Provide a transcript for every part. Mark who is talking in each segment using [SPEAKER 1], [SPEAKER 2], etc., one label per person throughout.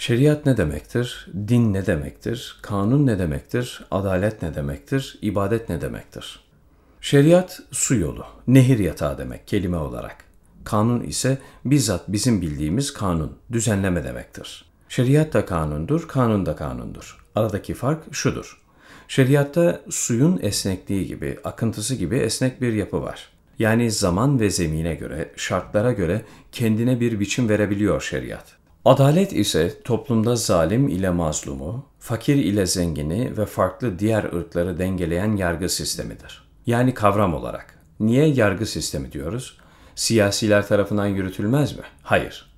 [SPEAKER 1] Şeriat ne demektir? Din ne demektir? Kanun ne demektir? Adalet ne demektir? İbadet ne demektir? Şeriat su yolu, nehir yatağı demek kelime olarak. Kanun ise bizzat bizim bildiğimiz kanun, düzenleme demektir. Şeriat da kanundur, kanun da kanundur. Aradaki fark şudur. Şeriatta suyun esnekliği gibi, akıntısı gibi esnek bir yapı var. Yani zaman ve zemine göre, şartlara göre kendine bir biçim verebiliyor şeriat. Adalet ise toplumda zalim ile mazlumu, fakir ile zengini ve farklı diğer ırkları dengeleyen yargı sistemidir. Yani kavram olarak. Niye yargı sistemi diyoruz? Siyasiler tarafından yürütülmez mi? Hayır.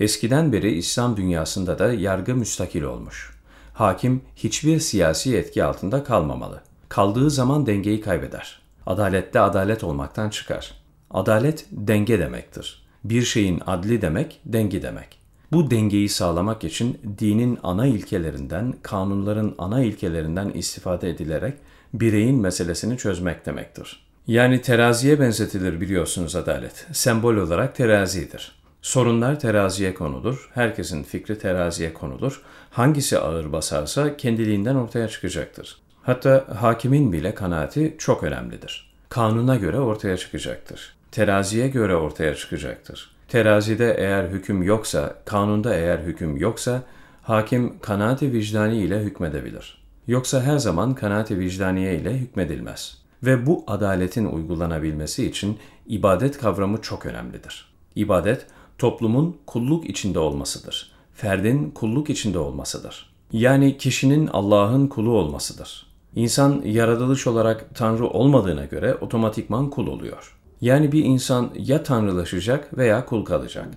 [SPEAKER 1] Eskiden beri İslam dünyasında da yargı müstakil olmuş. Hakim hiçbir siyasi etki altında kalmamalı. Kaldığı zaman dengeyi kaybeder. Adalette adalet olmaktan çıkar. Adalet denge demektir. Bir şeyin adli demek, dengi demek. Bu dengeyi sağlamak için dinin ana ilkelerinden, kanunların ana ilkelerinden istifade edilerek bireyin meselesini çözmek demektir. Yani teraziye benzetilir biliyorsunuz adalet. Sembol olarak terazidir. Sorunlar teraziye konulur, herkesin fikri teraziye konulur. Hangisi ağır basarsa kendiliğinden ortaya çıkacaktır. Hatta hakimin bile kanaati çok önemlidir. Kanuna göre ortaya çıkacaktır. Teraziye göre ortaya çıkacaktır. Terazide eğer hüküm yoksa, kanunda eğer hüküm yoksa, hakim kanaati vicdani ile hükmedebilir. Yoksa her zaman kanaati vicdaniye ile hükmedilmez. Ve bu adaletin uygulanabilmesi için ibadet kavramı çok önemlidir. İbadet, toplumun kulluk içinde olmasıdır. Ferdin kulluk içinde olmasıdır. Yani kişinin Allah'ın kulu olmasıdır. İnsan yaratılış olarak Tanrı olmadığına göre otomatikman kul oluyor. Yani bir insan ya tanrılaşacak veya kul kalacak.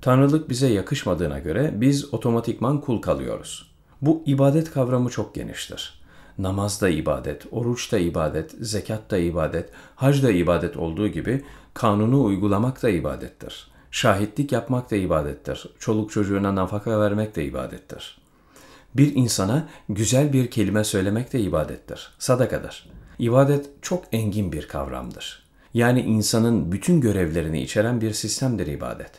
[SPEAKER 1] Tanrılık bize yakışmadığına göre biz otomatikman kul kalıyoruz. Bu ibadet kavramı çok geniştir. Namaz da ibadet, oruç da ibadet, zekat da ibadet, hac da ibadet olduğu gibi kanunu uygulamak da ibadettir. Şahitlik yapmak da ibadettir. Çoluk çocuğuna nafaka vermek de ibadettir. Bir insana güzel bir kelime söylemek de ibadettir. Sadakadır. İbadet çok engin bir kavramdır. Yani insanın bütün görevlerini içeren bir sistemdir ibadet.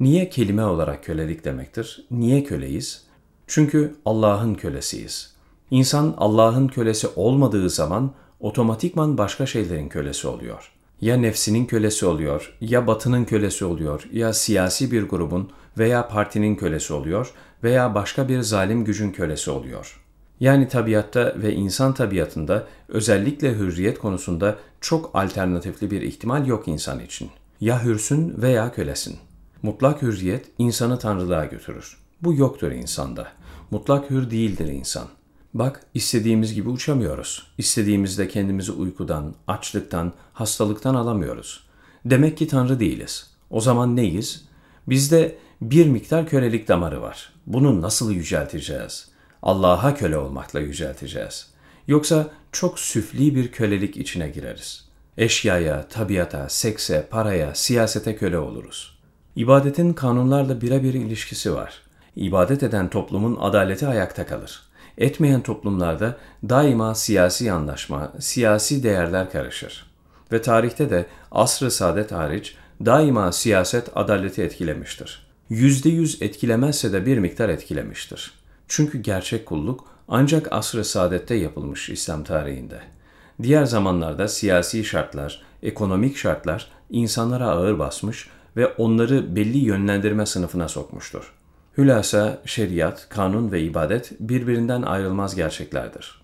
[SPEAKER 1] Niye kelime olarak kölelik demektir? Niye köleyiz? Çünkü Allah'ın kölesiyiz. İnsan Allah'ın kölesi olmadığı zaman otomatikman başka şeylerin kölesi oluyor. Ya nefsinin kölesi oluyor, ya batının kölesi oluyor, ya siyasi bir grubun veya partinin kölesi oluyor veya başka bir zalim gücün kölesi oluyor.'' Yani tabiatta ve insan tabiatında özellikle hürriyet konusunda çok alternatifli bir ihtimal yok insan için. Ya hürsün veya kölesin. Mutlak hürriyet insanı tanrılığa götürür. Bu yoktur insanda. Mutlak hür değildir insan. Bak istediğimiz gibi uçamıyoruz. İstediğimizde kendimizi uykudan, açlıktan, hastalıktan alamıyoruz. Demek ki tanrı değiliz. O zaman neyiz? Bizde bir miktar kölelik damarı var. Bunu nasıl yücelteceğiz?'' Allah'a köle olmakla yücelteceğiz. Yoksa çok süfli bir kölelik içine gireriz. Eşyaya, tabiata, sekse, paraya, siyasete köle oluruz. İbadetin kanunlarla birebir ilişkisi var. İbadet eden toplumun adaleti ayakta kalır. Etmeyen toplumlarda daima siyasi anlaşma, siyasi değerler karışır. Ve tarihte de asr-ı saadet hariç daima siyaset adaleti etkilemiştir. Yüzde yüz etkilemezse de bir miktar etkilemiştir. Çünkü gerçek kulluk ancak asr-ı saadette yapılmış İslam tarihinde. Diğer zamanlarda siyasi şartlar, ekonomik şartlar insanlara ağır basmış ve onları belli yönlendirme sınıfına sokmuştur. Hülasa şeriat, kanun ve ibadet birbirinden ayrılmaz gerçeklerdir.